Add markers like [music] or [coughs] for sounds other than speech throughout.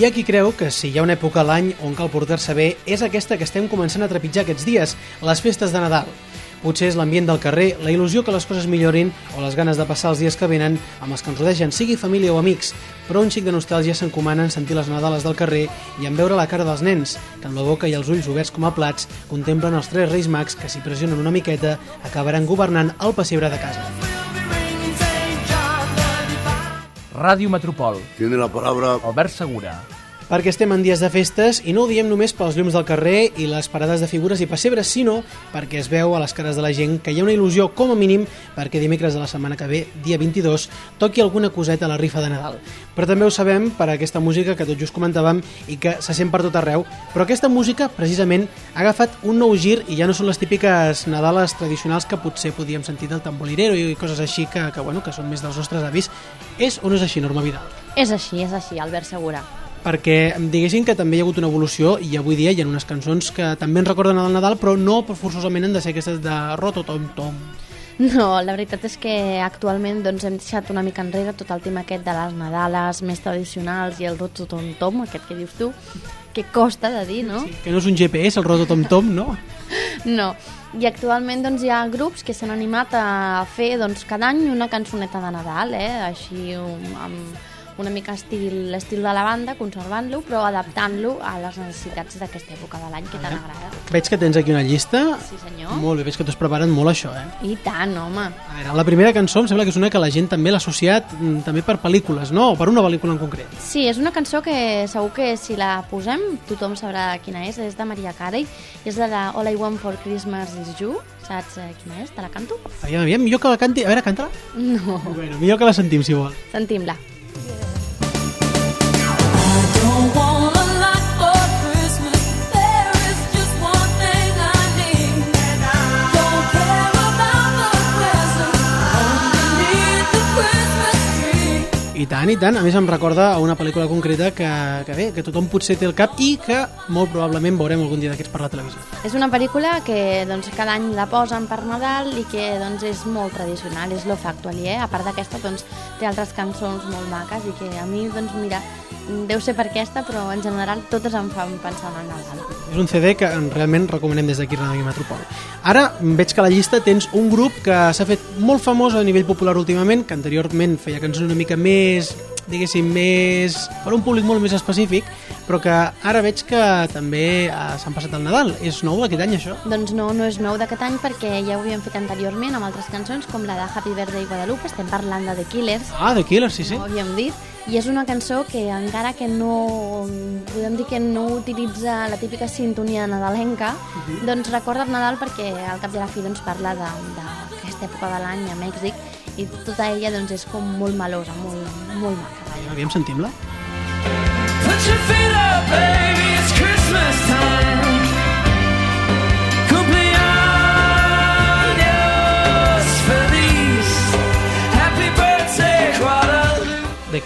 Hi ha qui creu que si hi ha una època a l'any on cal portar-se bé és aquesta que estem començant a trepitjar aquests dies, les festes de Nadal. Potser és l'ambient del carrer, la il·lusió que les coses millorin o les ganes de passar els dies que venen amb els que ens rodegen, sigui família o amics, però un xic de nostàlgia s'encomana en sentir les Nadales del carrer i en veure la cara dels nens, que amb la boca i els ulls oberts com a plats contemplen els tres reis mags que si pressionen una miqueta acabaran governant el pessebre de casa. Ràdio Metropol. Tiene la palabra Albert Segura. Perquè estem en dies de festes i no ho diem només pels llums del carrer i les parades de figures i pessebres, sinó perquè es veu a les cares de la gent que hi ha una il·lusió com a mínim perquè dimecres de la setmana que ve, dia 22, toqui alguna coseta a la rifa de Nadal. Però també ho sabem per aquesta música que tot just comentàvem i que se sent per tot arreu, però aquesta música precisament ha agafat un nou gir i ja no són les típiques Nadales tradicionals que potser podíem sentir del tambolirero i coses així que, que, bueno, que són més dels nostres avis. És o no és així, Norma Vidal? És així, és així, Albert Segura. Perquè em diguessin que també hi ha hagut una evolució i avui dia hi ha unes cançons que també ens recorden el Nadal però no forçosament han de ser aquestes de rototom-tom No, la veritat és que actualment doncs, hem deixat una mica enrere tot el tema aquest de les Nadales més tradicionals i el rototom-tom, aquest que dius tu, que costa de dir, no? sí, que no és un GPS el rototom-tom, no? [laughs] No. I actualment doncs, hi ha grups que s'han animat a fer doncs, cada any una cançoneta de Nadal, eh? així um, amb una mica estil, l'estil de la banda, conservant-lo, però adaptant-lo a les necessitats d'aquesta època de l'any que tant agrada. Veig que tens aquí una llista Sí, senyor. molt bé, veig que t'has preparat molt això, eh? I tant, home. A veure, la primera cançó em sembla que és una que la gent també l'ha associat mm, també per pel·lícules, no? O per una pel·lícula en concret. Sí, és una cançó que segur que si la posem tothom sabrà quina és, és de Maria Carey, és de la All I Want for Christmas is You, saps eh, quina és? Te la canto? Aviam, aviam, millor que la canti... A veure, canta-la? No. Bueno, millor que la sentim, si vol. Sentim-la. Yeah. I tant, i tant. A més, em recorda a una pel·lícula concreta que, que bé, que tothom potser té al cap i que molt probablement veurem algun dia d'aquests per la televisió. És una pel·lícula que doncs, cada any la posen per Nadal i que doncs, és molt tradicional, és Love Actually, eh? A part d'aquesta, doncs, té altres cançons molt maques i que a mi, doncs, mira, deu ser per aquesta, però en general totes em fan pensar en el Nadal. És un CD que realment recomanem des d'aquí Ràdio Metropol. Ara veig que a la llista tens un grup que s'ha fet molt famós a nivell popular últimament, que anteriorment feia cançons una mica més, diguéssim, més per un públic molt més específic, però que ara veig que també eh, s'han passat el Nadal. És nou aquest any, això? Doncs no, no és nou d'aquest any perquè ja ho havíem fet anteriorment amb altres cançons com la de Happy Birthday Guadalupe, estem parlant de The Killers, Ah, The Killers, sí, sí. ho havíem dit, i és una cançó que encara que no podem dir que no utilitza la típica sintonia nadalenca, doncs recorda el Nadal perquè al cap i a la fi doncs, parla de- d'aquesta època de l'any a Mèxic i tota ella doncs, és com molt melosa, molt, molt maca. vaja. Aviam, sentim-la. Put your feet up, baby, it's Christmas time.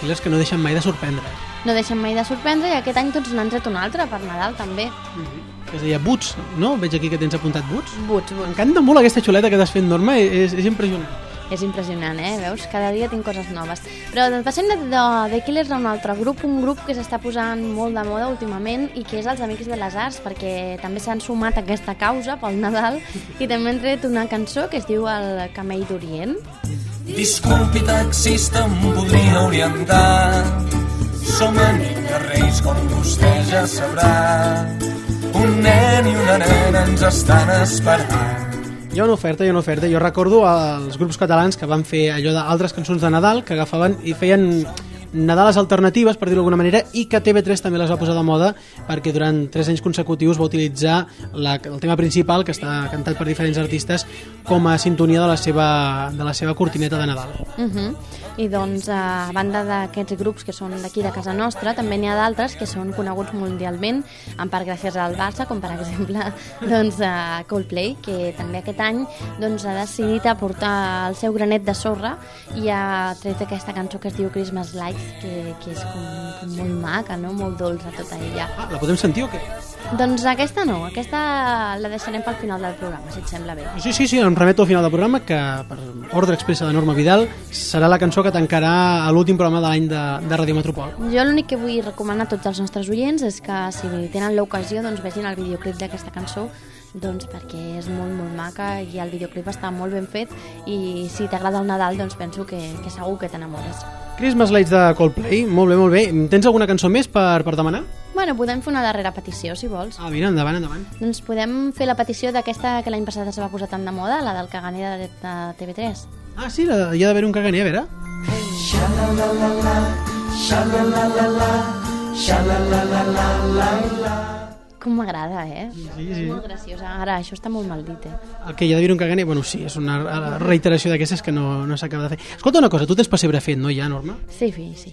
Killers que no deixen mai de sorprendre. No deixen mai de sorprendre i aquest any tots n'han tret un altre per Nadal també. Que es deia Boots, no? Veig aquí que tens apuntat Boots. Buts, buts. M'encanta molt aquesta xuleta que t'has fet, Norma, és, és impressionant. És impressionant, eh? Veus? Cada dia tinc coses noves. Però doncs, passem de, de, de Killers a un altre grup, un grup que s'està posant molt de moda últimament i que és els Amics de les Arts, perquè també s'han sumat a aquesta causa pel Nadal [laughs] i també han tret una cançó que es diu El Camell d'Orient. Disculpi, taxista, em podria orientar. Som amic de Reis, com vostè ja sabrà. Un nen i una nena ens estan esperant. Hi ha una oferta, hi ha una oferta. Jo recordo els grups catalans que van fer allò d'altres cançons de Nadal que agafaven i feien Nadales alternatives, per dir-ho d'alguna manera, i que TV3 també les va posar de moda perquè durant tres anys consecutius va utilitzar la, el tema principal, que està cantat per diferents artistes, com a sintonia de la seva, de la seva cortineta de Nadal. Uh -huh. I doncs, a banda d'aquests grups que són d'aquí de casa nostra, també n'hi ha d'altres que són coneguts mundialment, en part gràcies al Barça, com per exemple [laughs] doncs, a Coldplay, que també aquest any doncs, ha decidit aportar el seu granet de sorra i ha tret aquesta cançó que es diu Christmas Lights, que, que és com, com molt maca, no? molt dolça tota ella. Ah, la podem sentir o què? Doncs aquesta no, aquesta la deixarem pel final del programa, si et sembla bé. Sí, sí, sí, em remeto al final del programa que per ordre expressa de Norma Vidal serà la cançó que tancarà l'últim programa de l'any de, de Ràdio Metropol. Jo l'únic que vull recomanar a tots els nostres oients és que si tenen l'ocasió doncs vegin el videoclip d'aquesta cançó doncs perquè és molt molt maca i el videoclip està molt ben fet i si t'agrada el Nadal doncs penso que, que segur que t'enamores. Christmas Lights de Coldplay, molt bé, molt bé. Tens alguna cançó més per, per demanar? Bueno, podem fer una darrera petició si vols. Ah, mira, endavant, endavant. Doncs podem fer la petició d'aquesta que l'any passat es va posar tan de moda, la del caganer de, de TV3. Ah, sí, la, hi ha d'haver un caganer, a veure. Com m'agrada, eh? sí. És molt graciosa. Ara, això està molt mal dit, eh? El que ha d'haver un caganer, bueno, sí, és una reiteració d'aquestes que no, no s'acaba de fer. Escolta una cosa, tu tens pessebre fet, no, ja, Norma? Sí, fi, sí.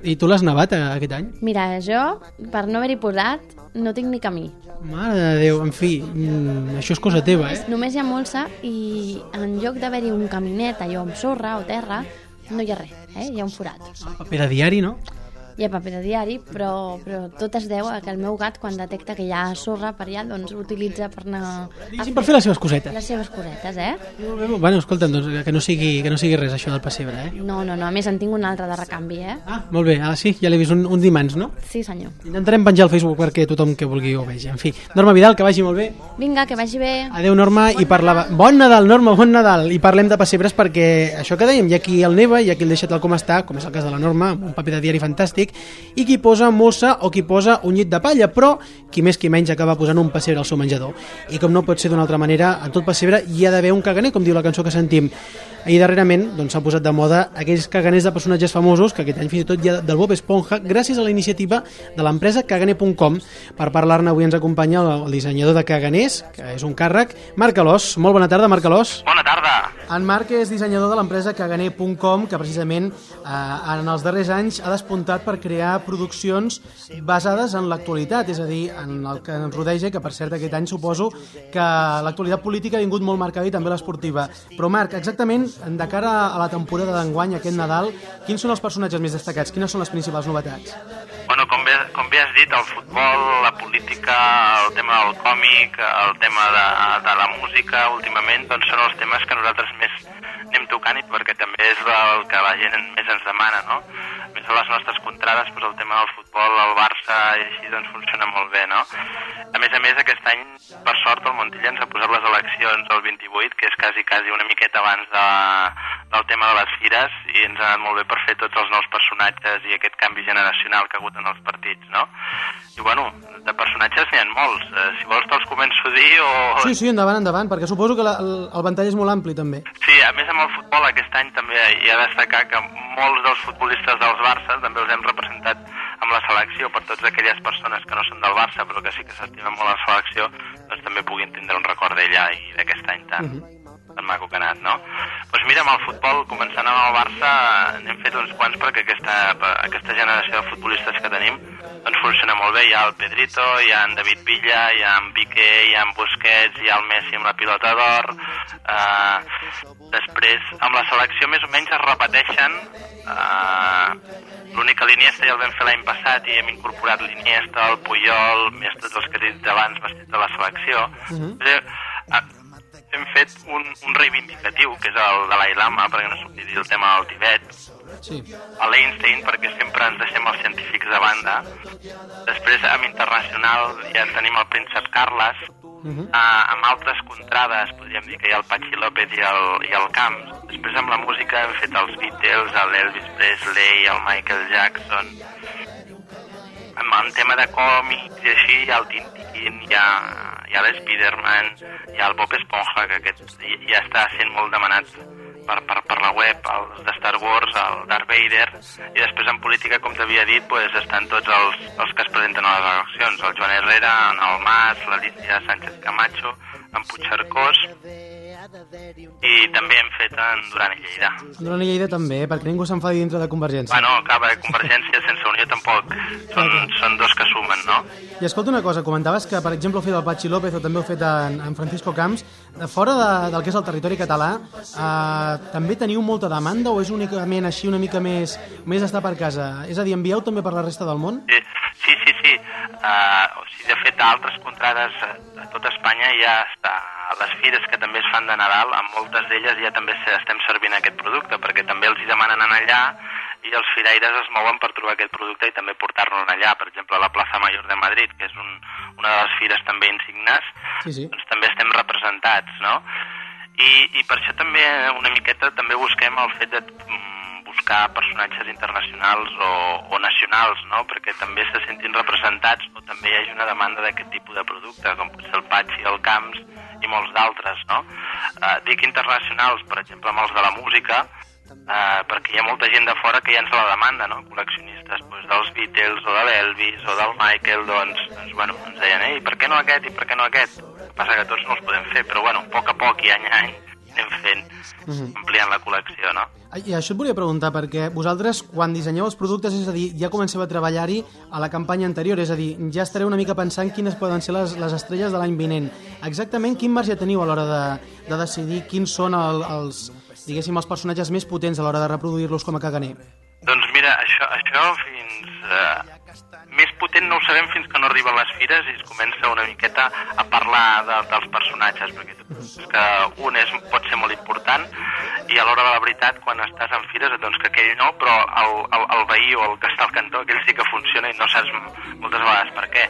I tu l'has nevat eh, aquest any? Mira, jo, per no haver-hi posat, no tinc ni camí. Mare de Déu, en fi, mm, això és cosa teva, eh? Només hi ha molsa i en lloc d'haver-hi un caminet allò amb sorra o terra, no hi ha res, eh? hi ha un forat. Paper de diari, no? Hi ha paper de diari, però, però tot es deu a que el meu gat, quan detecta que hi ha sorra per allà, doncs utilitza per anar... a Diguéssim, per fer les seves cosetes. les seves cosetes, eh? Bueno, escolta'm, doncs, que, no sigui, que no sigui res això del pessebre, eh? No, no, no, a més en tinc un altre de recanvi, eh? Ah, molt bé, ah, sí, ja l'he vist un, un dimants, no? Sí, senyor. Intentarem penjar al Facebook perquè tothom que vulgui ho vegi. En fi, Norma Vidal, que vagi molt bé. Vinga, que vagi bé. Adeu, Norma, i parlava... Bon Nadal, Norma, bon Nadal! I parlem de pessebres perquè això que dèiem, hi ha qui el neva, hi ha qui el deixa tal com està, com és el cas de la Norma, un paper de diari fantàstic, i qui posa molsa o qui posa un llit de palla, però qui més qui menys acaba posant un pessebre al seu menjador. I com no pot ser d'una altra manera, en tot pessebre hi ha d'haver un caganer, com diu la cançó que sentim. Ahir darrerament doncs, s'ha posat de moda aquells caganers de personatges famosos, que aquest any fins i tot hi ha del Bob Esponja, gràcies a la iniciativa de l'empresa caganer.com. Per parlar-ne avui ens acompanya el dissenyador de caganers, que és un càrrec, Marc Alós. Molt bona tarda, Marc Alós. Bona tarda. En Marc és dissenyador de l'empresa caganer.com, que precisament eh, en els darrers anys ha despuntat per crear produccions basades en l'actualitat, és a dir, en el que ens rodeja, que per cert aquest any suposo que l'actualitat política ha vingut molt marcada i també l'esportiva. Però Marc, exactament, de cara a la temporada d'enguany, aquest Nadal, quins són els personatges més destacats? Quines són les principals novetats? Bueno, com bé, com bé has dit, el futbol, la política, el tema del còmic, el tema de, de la música, últimament, doncs són els temes que nosaltres més anem tocant i perquè també és el que la gent més ens demana, no? A les nostres contrades, doncs el tema del futbol, el Barça i així, doncs funciona molt bé, no? A més a més, aquest any, per sort, el Montilla ens ha posat les eleccions el 28, que és quasi, quasi una miqueta abans de, del tema de les fires, i ens ha anat molt bé per fer tots els nous personatges i aquest canvi generacional que ha hagut en els partits, no? I bueno, de personatges n'hi ha molts. Eh, si vols te'ls començo a dir o... Sí, sí, endavant, endavant, perquè suposo que la, el, el ventall és molt ampli també. Sí, a més amb el futbol aquest any també hi ha de destacar que molts dels futbolistes dels Barça també els hem representat amb la selecció per totes aquelles persones que no són del Barça però que sí que s'estimen molt la selecció doncs també puguin tindre un record d'ella i d'aquest any tan, uh -huh tan maco que ha anat, no? Doncs mira, amb el futbol, començant amb el Barça, n'hem fet uns quants perquè aquesta, aquesta generació de futbolistes que tenim doncs funciona molt bé. Hi ha el Pedrito, hi ha en David Villa, hi ha en Piqué, hi ha en Busquets, hi ha el Messi amb la pilota d'or. Eh, després, amb la selecció més o menys es repeteixen eh, l'única l'Iniesta ja el vam fer l'any passat i hem incorporat l'Iniesta, el Puyol, més tots els que he dit abans vestits de la selecció. Uh -huh. eh, hem fet un, un reivindicatiu, que és el de l'Ailama, perquè no s'oblidi el tema del Tibet, Sí. a l'Einstein, perquè sempre ens deixem els científics de banda. Després, amb internacional, ja tenim el príncep Carles, uh -huh. uh, amb altres contrades, podríem dir que hi ha el Pachi López i el, i el Camps. Després, amb la música, hem fet els Beatles, l'Elvis Presley, el Michael Jackson, amb el tema de còmics i així hi ha el Tintín, hi ha, hi ha l'Spiderman, hi ha el Bob Esponja, que aquest ja està sent molt demanat per, per, per la web, el de Star Wars, el Darth Vader, i després en política, com t'havia dit, pues, estan tots els, els que es presenten a les eleccions, el Joan Herrera, en el Mas, l'Alicia Sánchez Camacho, en Puigcercós, i també hem fet en Duran i Lleida. Durant Lleida també, eh? perquè ningú s'enfadi dintre de Convergència. Bueno, perquè Convergència sense Unió tampoc són, són dos que sumen, no? I escolta una cosa, comentaves que, per exemple, heu fet el Patxi López o també heu fet en, en Francisco Camps. Fora de, del que és el territori català, eh, també teniu molta demanda o és únicament així una mica més, més estar per casa? És a dir, envieu també per la resta del món? Sí, sí, sí. Uh, o sigui, de fet, a altres contrades a, a tot Espanya ja està... Les fires que també es fan de Nadal, en moltes d'elles ja també estem servint aquest producte, perquè també els hi demanen anar allà i els firaires es mouen per trobar aquest producte i també portar-lo allà. Per exemple, a la plaça Mayor de Madrid, que és un, una de les fires també insignes, Sí, sí. doncs també estem representats, no? I, I per això també una miqueta també busquem el fet de mm, buscar personatges internacionals o, o nacionals, no? Perquè també se sentin representats o també hi hagi una demanda d'aquest tipus de producte, com pot ser el Patxi, el Camps i molts d'altres, no? Uh, dic internacionals, per exemple, amb els de la música, uh, perquè hi ha molta gent de fora que ja ens la demanda, no? Col·leccionistes doncs, dels Beatles o de l'Elvis o del Michael, doncs, doncs bueno, ens deien, ei, per què no aquest i per què no aquest? El que passa que tots no els podem fer, però bueno, a poc a poc i any a any anem fent, ampliant la col·lecció, no? I això et volia preguntar, perquè vosaltres, quan dissenyeu els productes, és a dir, ja comenceu a treballar-hi a la campanya anterior, és a dir, ja estareu una mica pensant quines poden ser les, les estrelles de l'any vinent. Exactament quin marge teniu a l'hora de, de decidir quins són el, els, diguéssim, els personatges més potents a l'hora de reproduir-los com a caganer? Doncs mira, això, això fins... Eh, més potent no ho sabem fins que no arriben les fires i es comença una miqueta a parlar de, dels personatges, perquè que un és, pot ser molt important i a l'hora de la veritat, quan estàs en fires, doncs que aquell no, però el, el, el veí o el que està al cantó, aquell sí que funciona i no saps moltes vegades per què.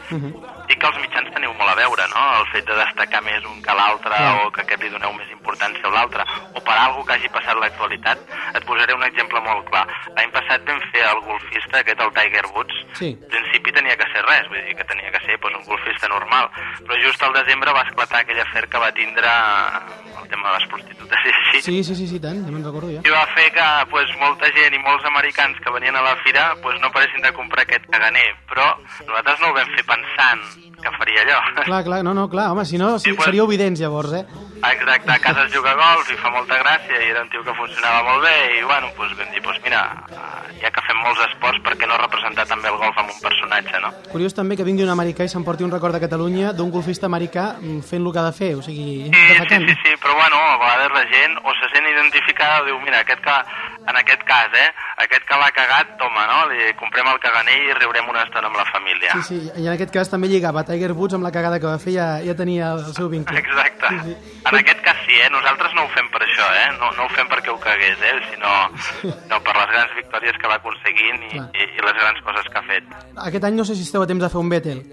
Dic que els mitjans teniu molt a veure, no? El fet de destacar més un que l'altre Clar. o que aquest li doneu més importància a l'altre, o per algo que hagi passat l'actualitat. Et posaré un exemple molt clar. L'any passat vam fer el golfista, aquest el Tiger Woods. Sí. En principi tenia que ser res, vull dir que tenia que ser doncs, un golfista normal, però just al desembre va esclatar aquell afer que va tindre el tema de les prostitutes i així. Sí, sí, sí, sí, tant, ja me'n recordo ja. I va fer que pues, molta gent i molts americans que venien a la fira pues, no paressin de comprar aquest caganer, però nosaltres no ho vam fer pensant que faria allò. Clar, clar, no, no, clar, home, si no, si, Sí, pues- seríeu evidents llavors, eh? Exacte, a casa es juga a golf i fa molta gràcia i era un tio que funcionava molt bé i bueno, doncs vam dir, doncs mira, eh, ja que fem molts esports, per què no representar també el golf amb un personatge, no? Curiós també que vingui un americà i s'emporti un record de Catalunya d'un golfista americà mm, fent el que ha de fer, o sigui, Sí, sí, sí, sí, però bueno, a vegades la gent o se sent identificada o diu, mira, aquest que, en aquest cas, eh, aquest que l'ha cagat, toma, no? Li comprem el caganer i riurem una estona amb la família. Sí, sí, i en aquest cas també lligava Tiger Woods amb la cagada que va fer, ja, ja tenia el seu vincle. Exacte. Sí, sí. En aquest cas sí, eh? Nosaltres no ho fem per això, eh? No, no ho fem perquè ho cagués, eh? Sinó, no, per les grans victòries que va aconseguint i, i, i les grans coses que ha fet. Aquest any no sé si esteu a temps de fer un Betel.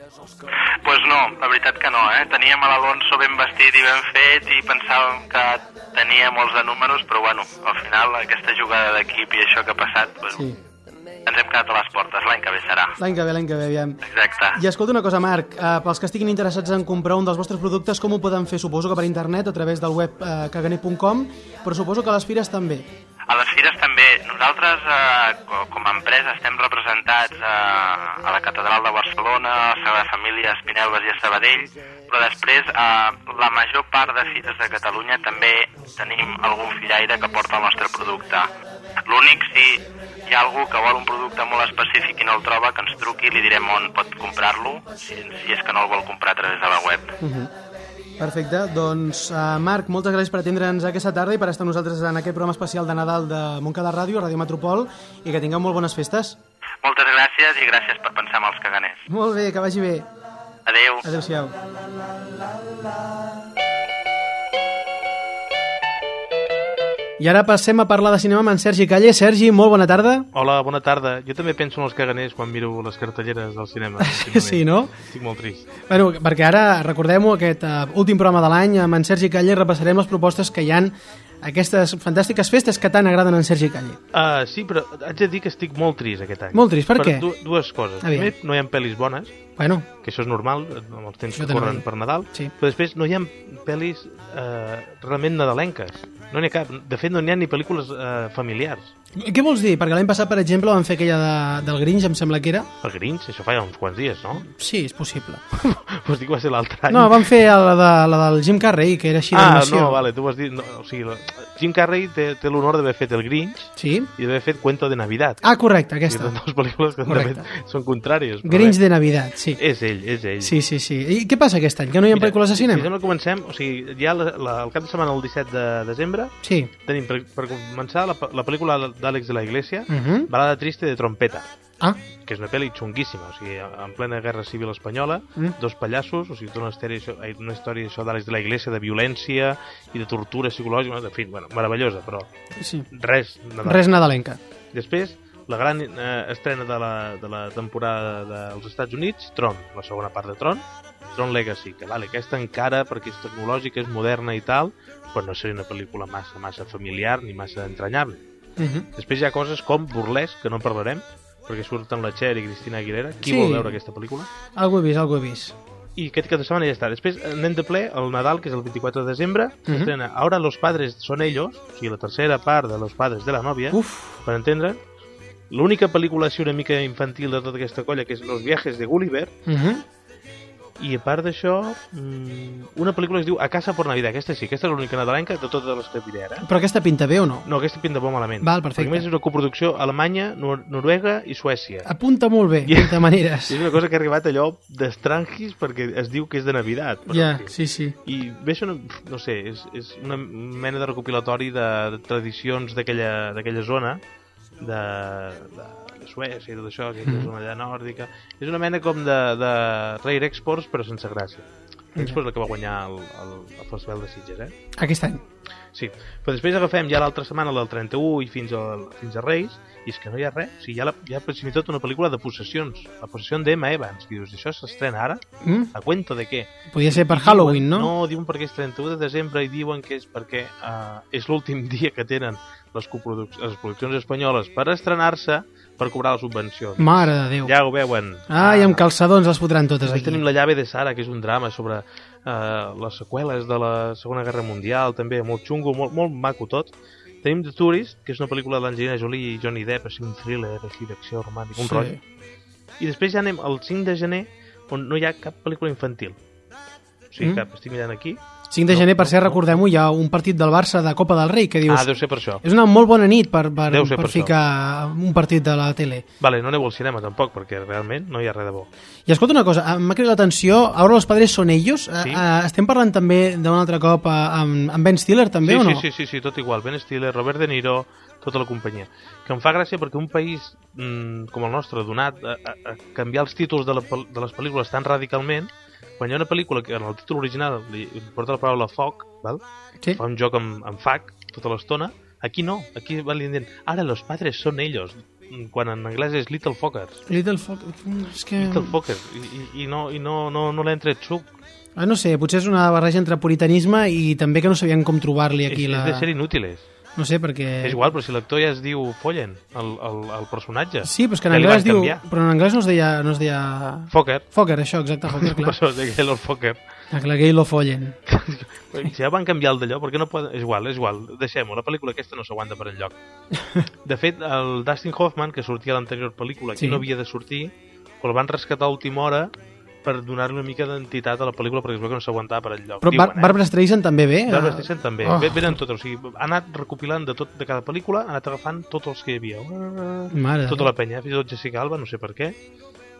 pues no, la veritat que no, eh? Teníem l'Alonso ben vestit i ben fet i pensàvem que tenia molts de números, però bueno, al final aquesta jugada d'equip i això que ha passat, pues, Sí. ens hem quedat a les portes, l'any que ve serà. L'any que ve, l'any que ve, aviam. Exacte. I escolta una cosa, Marc, eh, pels que estiguin interessats en comprar un dels vostres productes, com ho poden fer? Suposo que per internet, a través del web eh, caganer.com, però suposo que a les fires també. A les fires també. Nosaltres, eh, co- com a empresa, estem representats eh, a la Catedral de Barcelona, a la Sagrada Família, a Espinelves i a Sabadell, però després, a la major part de fires de Catalunya també tenim algun fillaire que porta el nostre producte. L'únic, si hi ha algú que vol un producte molt específic i no el troba, que ens truqui i li direm on pot comprar-lo, si, si és que no el vol comprar a través de la web. Perfecte, doncs uh, Marc, moltes gràcies per atendre'ns aquesta tarda i per estar nosaltres en aquest programa especial de Nadal de Montcada Ràdio, Ràdio Metropol, i que tingueu molt bones festes. Moltes gràcies i gràcies per pensar en els caganers. Molt bé, que vagi bé. Adeu. Adéu-siau. I ara passem a parlar de cinema amb en Sergi Calle. Sergi, molt bona tarda. Hola, bona tarda. Jo també penso en els caganers quan miro les cartelleres del cinema. [laughs] Sí, no? Estic molt trist. Bueno, perquè ara, recordem-ho, aquest uh, últim programa de l'any, amb en Sergi Calle repassarem les propostes que hi han aquestes fantàstiques festes que tant agraden a en Sergi Calle. Uh, sí, però haig de dir que estic molt trist aquest any. Molt trist, per què? Du dues coses. Aviam. Primer, no hi ha pel·lis bones, Bueno, que això és normal, amb els temps que corren per Nadal, Sí. però després no hi ha pel·lis uh, realment nadalenques. No ha cap. De fet, no n'hi ha ni pel·lícules uh, familiars. Què vols dir? Perquè l'any passat, per exemple, van fer aquella de, del Grinch, em sembla que era. El Grinch, això fa ja uns quants dies, no? Sí, és possible. [laughs] Vols dir que va ser l'altre any? No, van fer la, de, la del Jim Carrey, que era així ah, d'animació. no, vale, tu vas dir... No, o sigui, Jim Carrey té, té l'honor d'haver fet el Grinch Sí? i d'haver fet Cuento de Navidad. Ah, correcte, I aquesta. són dues pel·lícules que Correcte. també són contràries. Grinch bé. de Navidad, sí. És ell, és ell. Sí, sí, sí. I què passa aquest any? Que no hi ha pel·lícules de Si cinema? sembla que comencem, o sigui, ja la, la, el cap de setmana, el 17 de desembre, Sí. tenim per, per començar la, la pel·lícula d'Àlex de la Iglesia, Uh -huh. Balada triste de trompeta, Ah, que és una pel·li xunguíssima, o sigui, en plena guerra civil espanyola, Mm. dos pallassos, o sigui, tota una història, això, ai, una història això d'Àlex de la Iglesia, de violència i de tortura psicològica, en fi, bueno, meravellosa, però sí. res. Nadal. Res nadalenca. Després, la gran eh, estrena de la, de la temporada dels Estats Units, Tron, la segona part de Tron, Tron Legacy, que vale, aquesta encara, perquè és tecnològica, és moderna i tal, però no seria una pel·lícula massa, massa familiar ni massa entranyable. Uh -huh. Després hi ha coses com Burlesc, que no en parlarem, perquè surten la Cher i Cristina Aguilera. Qui Sí. vol veure aquesta pel·lícula? Algo he vist, algo he vist. I aquest cap de setmana ja està. Després anem de ple al Nadal, que és el 24 de desembre, Mhm. s'estrena Ahora los padres son ellos, o sigui, la tercera part de Los padres de la novia, Uf, per entendre. L'única pel·lícula així una mica infantil de tota aquesta colla, que és Los viajes de Gulliver, uh -huh. I a part d'això, mm, una pel·lícula es diu A casa por Navidad. Aquesta sí, aquesta és l'única nadalenca de totes les que diré ara. però aquesta pinta bé o no? No, aquesta pinta molt malament. Val, perfecte. Perquè més és una coproducció Alemanya, Nor Noruega i Suècia. Apunta molt bé, Ja. pinta maneres. [laughs] És una cosa que ha arribat allò d'estrangis perquè es diu que és de Navidad. Ja, fi. sí, sí. I ve això, no, no sé, és, és una mena de recopilatori de, de tradicions d'aquella zona, de, de, de Suècia i tot això, aquella Mhm. zona allà nòrdica. És una mena com de, de Rare Exports, però sense gràcia. Exports la que va guanyar el, el, el Festival de Sitges, eh? Aquest any. Sí, però després agafem ja l'altra setmana, la del 31 i fins, al, fins a Reis, i és que no hi ha res. O sigui, hi ha, la, hi ha fins i tot una pel·lícula de possessions, la possessió d'Emma Evans, que dius, això s'estrena ara? Mm? A cuento de què? Podia ser per I Halloween, diuen, no? No, diuen perquè és 31 de desembre i diuen que és perquè uh, és l'últim [laughs] dia que tenen les, les produccions espanyoles per estrenar-se per cobrar la subvenció. Mare de Déu. Ja ho veuen. Ah, i amb calçadons les fotran totes aquí. tenim La llave de Sara, que és un drama sobre uh, les seqüeles de la Segona Guerra Mundial, també molt xungo, molt, molt maco tot. Tenim The Tourist, que és una pel·lícula de l'Angelina Jolie i Johnny Depp, així un thriller, així d'acció romàntica, un Sí. rotllo. I després ja anem al 5 de gener, on no hi ha cap pel·lícula infantil. O sigui, Mm. cap, estic mirant aquí. 5 de gener, per no. recordem-ho, hi ha un partit del Barça de Copa del Rei que dius... Ah, deu ser per això. És una molt bona nit per, per, ser per per això. ficar un partit de la tele. Vale, no aneu al cinema tampoc, perquè realment no hi ha res de bo. I escolta una cosa, m'ha cridat l'atenció, Ahora los padres son ellos. Sí. Eh, eh, estem parlant també d'un altre cop eh, amb, amb Ben Stiller, també, sí, o no? sí, sí, sí, sí, tot igual. Ben Stiller, Robert De Niro, tota la companyia. Que em fa gràcia perquè un país mm, com el nostre, donat a, a, a canviar els títols de, la, de les pel·lícules tan radicalment, quan hi ha una pel·lícula que en el títol original li porta la paraula foc, val? Sí. fa un joc amb, amb fac tota l'estona, aquí no, aquí van dient ara los padres son ellos, quan en anglès és Little Fuckers. Little mm, És que... Little Fuckers, i, i, no, i no, no, no l'hem tret suc. Ah, no sé, potser és una barreja entre puritanisme i també que no sabien com trobar-li És, aquí és la... de ser inútiles. No sé, perquè... És igual, però si l'actor ja es diu Follen, el, el, el personatge. Sí, però és que en anglès diu... canviar. Però en anglès no es deia... No es deia... Fokker. Fokker, això, exacte, Fokker, [laughs] clar. això es deia Lord Fokker. Que ell lo follen. Si [laughs] ja van canviar el d'allò, perquè no poden... És igual, és igual, deixem-ho. La pel·lícula aquesta no s'aguanta per enlloc. [laughs] De fet, el Dustin Hoffman, que sortia a l'anterior pel·lícula, Sí. no havia de sortir, però el van rescatar a última hora per donar-li una mica d'entitat a la pel·lícula perquè es veu que no s'aguantava per enlloc. Però Bar eh? Barbara Streisand també bé? Barbara eh? Streisand també. Oh. Venen totes, o sigui, ha anat recopilant de, tot, de cada pel·lícula, ha anat agafant tots els que hi havia. Mare de Tota la penya, fins i tot Jessica Alba, no sé per què.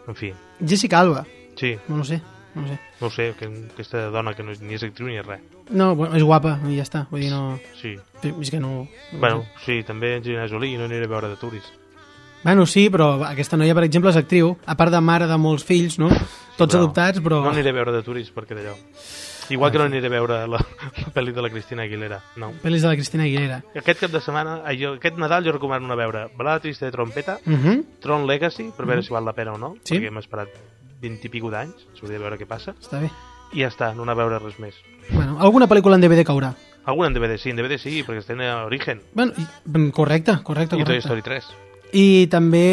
En fi, Jessica Alba. sí, No ho sé, no ho sé. no ho sé, que, aquesta dona que no, és- ni és actriu ni és res. No, bueno, és guapa, i ja està. Vull dir, no... Sí. És que no... no Bueno, sé. sí, també Angelina Jolie no aniré a veure de turis. Bueno, sí, però aquesta noia, per exemple, és actriu, a part de mare de molts fills, no? Tots però adoptats, però... No aniré a veure de turis perquè d'allò. Igual que no aniré a veure la, la [laughs] pel·li de la Cristina Aguilera. No. Pel·lis de la Cristina Aguilera. Aquest cap de setmana, jo, aquest Nadal jo recomano una veure Balada trista de trompeta, Uh -huh. Tron Legacy, per veure si val la pena o no, Sí. perquè hem esperat 20 i pico d'anys, s'hauria de veure què passa, Està bé. i ja està, no anar a veure res més. Bueno, alguna pel·lícula en DVD caurà. Alguna en DVD sí, en DVD sí, perquè estem a Origen, Bueno, i, mm, correcte, correcte, i Toy correcte. Story 3. I també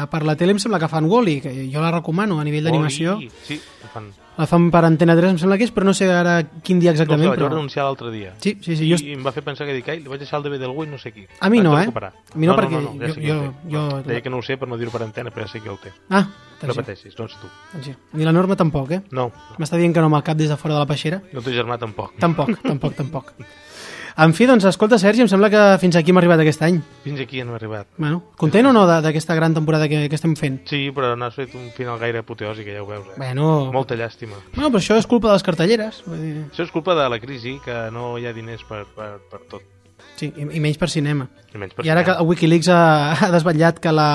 eh, per la tele em sembla que fan Wall-E, que jo la recomano a nivell d'animació. Sí, ho fan. La fan per Antena 3, em sembla que és, però no sé ara quin dia No, exactament. la vaig però... anunciar l'altre dia. Sí, sí, sí. I, Jo... I em va fer pensar que dic, ai, li vaig deixar el DVD algú i no sé qui. A mi no, eh? recuperar. A mi no, perquè ja jo- sé qui el jo- té. jo- Deia que no ho sé per no dir-ho per antena, però ja sé qui el té. Ah, No doncs pateixis, no ets tu. Doncs sí. Ni la Norma tampoc, eh? No, M'està dient que no amb el cap des de fora de la peixera? no el teu germà tampoc. Tampoc, tampoc, tampoc. [laughs] En fi, doncs, escolta, Sergi, em sembla que fins aquí hem arribat aquest any. Fins aquí no he arribat. Bueno, content o no d'aquesta gran temporada que, que estem fent? Sí, però no has fet un final gaire apoteòsic, ja ho veus, eh? Bueno, Molta llàstima. bueno, però això és culpa de les cartelleres. Vull dir, Això és culpa de la crisi, que no hi ha diners per, per, per tot. Sí, i, i menys per cinema. I menys per I ara que cinema. Wikileaks ha, ha desvetllat que la,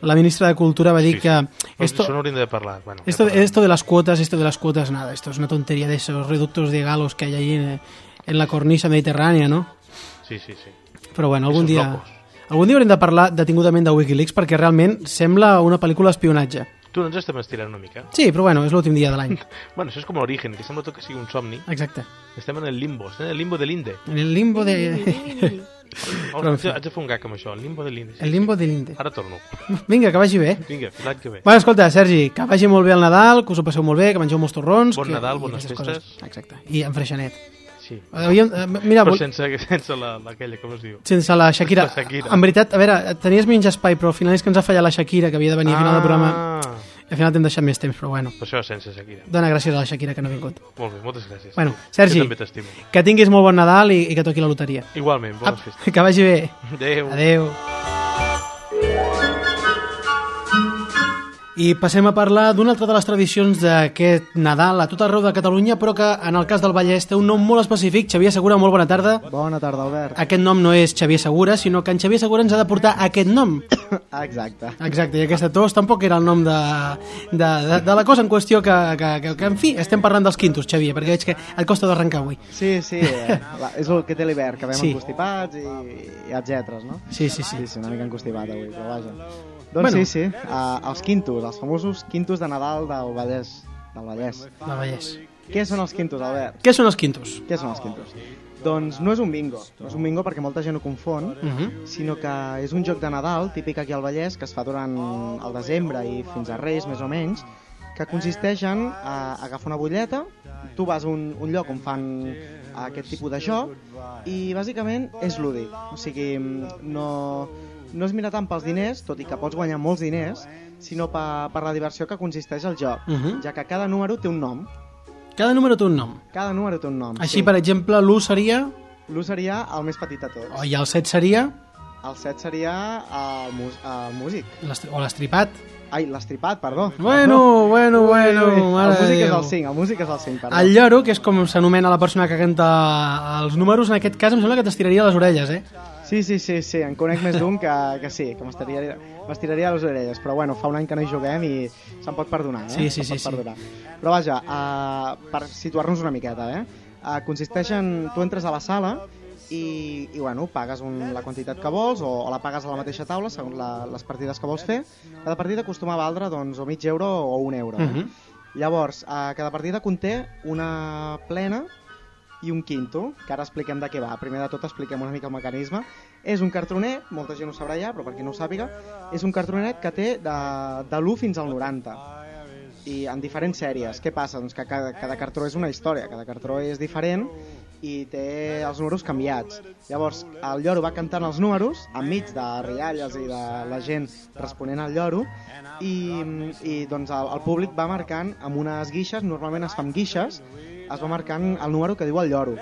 la ministra de Cultura va dir Sí, sí. que Però esto, Això no hauríem de parlar. Bueno, esto, esto de las cuotas, esto de las cuotas, nada, esto es una tontería de esos reductos de galos que hay allí en, en la cornisa mediterrània, no? Sí, sí, sí. Però bueno, algun dia... locos. Algun dia haurem de parlar detingudament de Wikileaks perquè realment sembla una pel·lícula d'espionatge. Tu no ens estem estirant una mica? Sí, però bueno, és l'últim dia de l'any. [laughs] Bueno, això és com l'origen, que sembla tot que sigui un somni. Exacte. Estem en el limbo, estem en el limbo de l'Inde. En el limbo de... Oh, haig, de, haig de fer un gag amb això, el limbo de l'Inde. el limbo de l'Inde. Ara torno. [laughs] Vinga, que vagi bé. Vinga, fins l'any que ve. Bueno, escolta, Sergi, que vagi molt bé el Nadal, que us ho passeu molt bé, que mengeu molts torrons... Bon que, Nadal, bones festes. Coses. Exacte. I en freixanet. Sí. Havíem, eh, mira, Però sense, sense la, aquella, com es diu? sense la Shakira. La Shakira. En veritat, a veure, tenies menys espai, però al final és que ens ha fallat la Shakira, que havia de venir a final del programa. Ah, I al final t'hem deixat més temps, però bueno. per això sense Shakira. Dona gràcies a la Shakira que no ha vingut. Molt bé, moltes gràcies. Bueno, Sergi. Jo també. Que tinguis molt bon Nadal i, i que toqui la loteria. Igualment, bones Ap, festes. que vagi bé. Adéu. Adeu. I passem a parlar d'una altra de les tradicions d'aquest Nadal a tot arreu de Catalunya, però que en el cas del Vallès té un nom molt específic. Xavier Segura, molt bona tarda. Bona tarda, Albert. Aquest nom no és Xavier Segura, sinó que en Xavier Segura ens ha de portar aquest nom. [coughs] Exacte. Exacte, i aquesta tos tampoc era el nom de, de, de, de la cosa en qüestió que, que, que, que, en fi, estem parlant dels quintos, Xavier, perquè veig que et costa d'arrencar avui. Sí, sí, eh, la, és el que té l'hivern, que vam sí. encostipats i, i etcètera, no? Sí, sí, sí. Sí, sí, una mica encostipat avui, però vaja. Doncs Bueno. sí, sí, uh, els quintos, els famosos quintos de Nadal del Vallès. Del Vallès. Del Vallès. Què són els quintos, Albert? Què són els quintos? Què són els quintos? Doncs no és un bingo, no és un bingo perquè molta gent ho confon, Uh -huh. sinó que és un joc de Nadal típic aquí al Vallès que es fa durant el desembre i fins a Reis, més o menys, que consisteix en uh, agafar una butlleta, tu vas a un, un lloc on fan aquest tipus de joc i bàsicament és lúdic, o sigui, no, no es mira tant pels diners, tot i que pots guanyar molts diners, sinó per, per la diversió que consisteix el joc, Uh -huh. ja que cada número té un nom. Cada número té un nom. Cada número té un nom. Així, per exemple, l'1 seria... L'1 seria el més petit de tots. O, I el 7 seria... El 7 seria el, mus el músic. O l'estripat. Ai, l'estripat, perdó. Bueno, bueno, bueno, Ui, ui. el músic és el 5, el músic és el 5, perdó. El lloro, que és com s'anomena la persona que canta els números, en aquest cas em sembla que t'estiraria les orelles, eh? Sí, sí, sí, sí, en conec més d'un que, que sí, que m'estiraria les orelles, però bueno, fa un any que no hi juguem i se'n pot perdonar, eh? Sí, sí, sí, sí. perdonar. Però vaja, uh, per situar-nos una miqueta, eh? Uh, consisteix en... Tu entres a la sala i, i bueno, pagues un, la quantitat que vols o, o la pagues a la mateixa taula segons la, les partides que vols fer. Cada partida acostuma a valdre doncs, o mig euro o un euro. Uh eh? -huh. Llavors, eh, cada partida conté una plena i un quinto, que ara expliquem de què va. Primer de tot expliquem una mica el mecanisme. És un cartronet, molta gent ho sabrà ja, però per qui no ho sàpiga, és un cartronet que té de, de l'1 fins al 90 i en diferents sèries. Què passa? Doncs que cada, cada cartró és una història, cada cartró és diferent i té els números canviats. Llavors, el lloro va cantant els números, enmig de rialles i de la gent responent al lloro, i, i doncs el, el públic va marcant amb unes guixes, normalment es fan guixes, es va marcant el número que diu el lloro.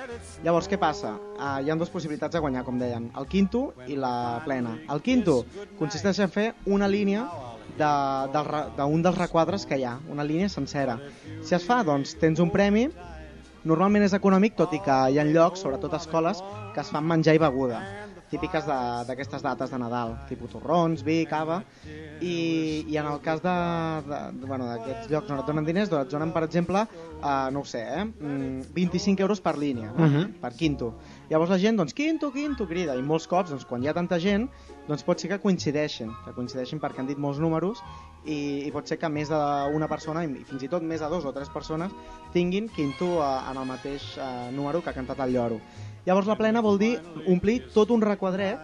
Llavors, què passa? Uh, hi ha dues possibilitats de guanyar, com deien, el quinto i la plena. El quinto consisteix en fer una línia d'un de, del d'un dels requadres que hi ha, una línia sencera. Si es fa, doncs tens un premi, normalment és econòmic, tot i que hi ha llocs, sobretot escoles, que es fan menjar i beguda típiques de- d'aquestes dates de Nadal, tipus torrons, vi, cava, i, i en el cas de, de, de, bueno, d'aquests llocs on et donen diners, doncs et donen, per exemple, uh, no ho sé, eh, mm, 25 euros per línia, no? Mhm. per quinto. Llavors la gent, doncs, quinto, quinto, crida, i molts cops, doncs, quan hi ha tanta gent, doncs pot ser que coincideixin, que coincideixin perquè han dit molts números, i, i pot ser que més d'una persona, i fins i tot més de dos o tres persones, tinguin quinto eh, en el mateix eh, número que ha cantat el lloro. Llavors la plena vol dir omplir tot un requadret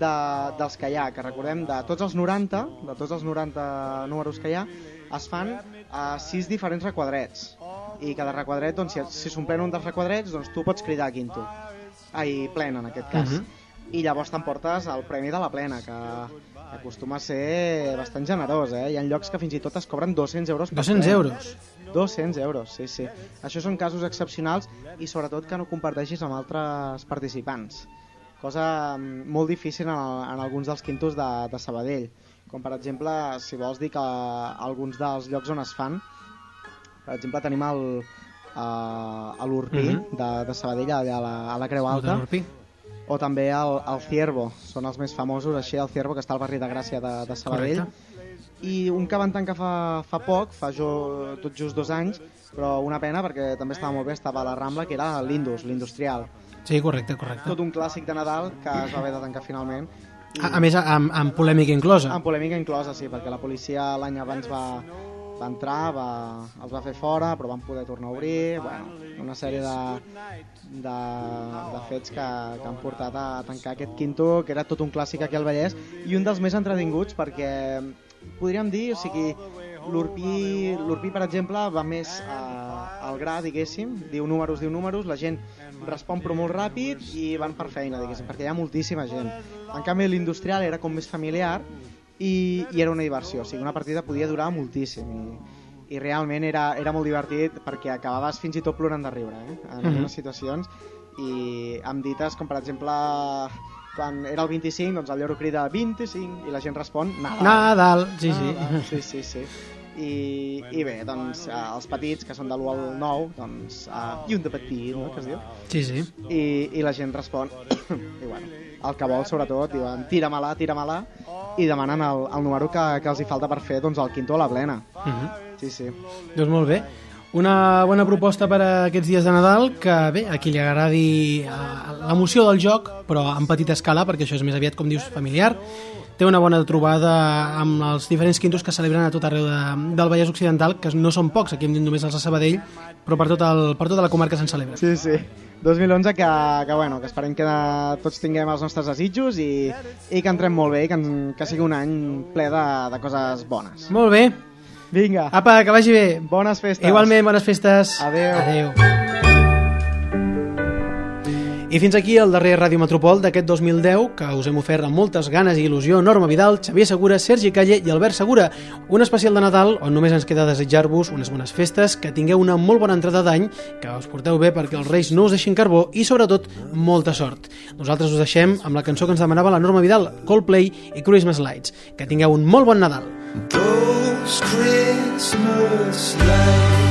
de, dels que hi ha, que recordem, de tots els 90, de tots els 90 números que hi ha, es fan a sis diferents requadrets. I cada requadret, doncs, si, s'omplent un dels requadrets, doncs tu pots cridar quinto. Ai, plena, en aquest cas. Mhm. I llavors t'emportes el premi de la plena, que acostuma a ser bastant generós, eh? Hi ha llocs que fins i tot es cobren 200 euros per 200 premi. euros. 200 euros, sí, sí. Això són casos excepcionals i sobretot que no comparteixis amb altres participants. Cosa mm, molt difícil en, el, en alguns dels quintos de, de Sabadell. Com per exemple, si vols dir que alguns dels llocs on es fan, per exemple tenim el, uh, a l'Urpí Mhm. de, de Sabadell, allà a la, a la Creu Alta. Alta, o també el, el Ciervo, són els més famosos, així el Ciervo, que està al barri de Gràcia de, de Sabadell. Correcte. I un que van tancar fa, fa poc, fa jo, tot just dos anys, però una pena perquè també estava molt bé, estava a la Rambla, que era l'Indus, l'industrial. Sí, correcte, correcte. Tot un clàssic de Nadal que es va haver de tancar finalment. I A, a més, amb, amb polèmica inclosa. amb polèmica inclosa, sí, perquè la policia l'any abans va, va entrar, va, els va fer fora, però van poder tornar a obrir, bueno, una sèrie de, de, de fets que, que han portat a tancar aquest quinto, que era tot un clàssic aquí al Vallès, i un dels més entretinguts perquè podríem dir, o sigui, l'Urpí, per exemple, va més eh, al gra, diguéssim, diu números, diu números, la gent respon però molt ràpid i van per feina, diguéssim, perquè hi ha moltíssima gent. En canvi, l'industrial era com més familiar i, i era una diversió, o sigui, una partida podia durar moltíssim i, i realment era, era molt divertit perquè acabaves fins i tot plorant de riure eh? en Mhm. algunes situacions i amb dites com per exemple quan era el 25 doncs el lloro crida 25 i la gent respon Nadal. Nadal, sí, sí. Nadal. sí, sí, sí. I, i bé, doncs eh, els petits que són de l'1 al 9 doncs, eh, i un de petit, no, que es diu Sí, sí. i, i la gent respon [coughs] i bueno, el que vol sobretot diuen tira-me-la, tira-me-la i demanen el, el número que, que els hi falta per fer doncs, el quinto a la plena Uh -huh. sí, sí. Doncs molt bé. Una bona proposta per a aquests dies de Nadal, que bé, a qui li agradi eh, l'emoció del joc, però en petita escala, perquè això és més aviat, com dius, familiar, té una bona trobada amb els diferents quintos que celebren a tot arreu de, del Vallès Occidental, que no són pocs, aquí hem dit només els de Sabadell, però per, tot el, per tota la comarca se'n celebra. Sí, sí. 2011 que, que, bueno, que esperem que tots tinguem els nostres desitjos i, i que entrem molt bé i que, que sigui un any ple de, de coses bones. Molt bé. Vinga, Apa, que vagi bé. bones festes. Igualment, bones festes. Adeu. Adeu. I fins aquí el darrer Ràdio Metropol d'aquest 2010, que us hem ofert amb moltes ganes i il·lusió Norma Vidal, Xavier Segura, Sergi Calle i Albert Segura. Un especial de Nadal on només ens queda desitjar-vos unes bones festes, que tingueu una molt bona entrada d'any, que us porteu bé perquè els Reis no us deixin carbó i, sobretot, molta sort. Nosaltres us deixem amb la cançó que ens demanava la Norma Vidal, Coldplay i Christmas Lights. Que tingueu un molt bon Nadal. Those Christmas lights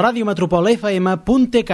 radiometropolfm.tk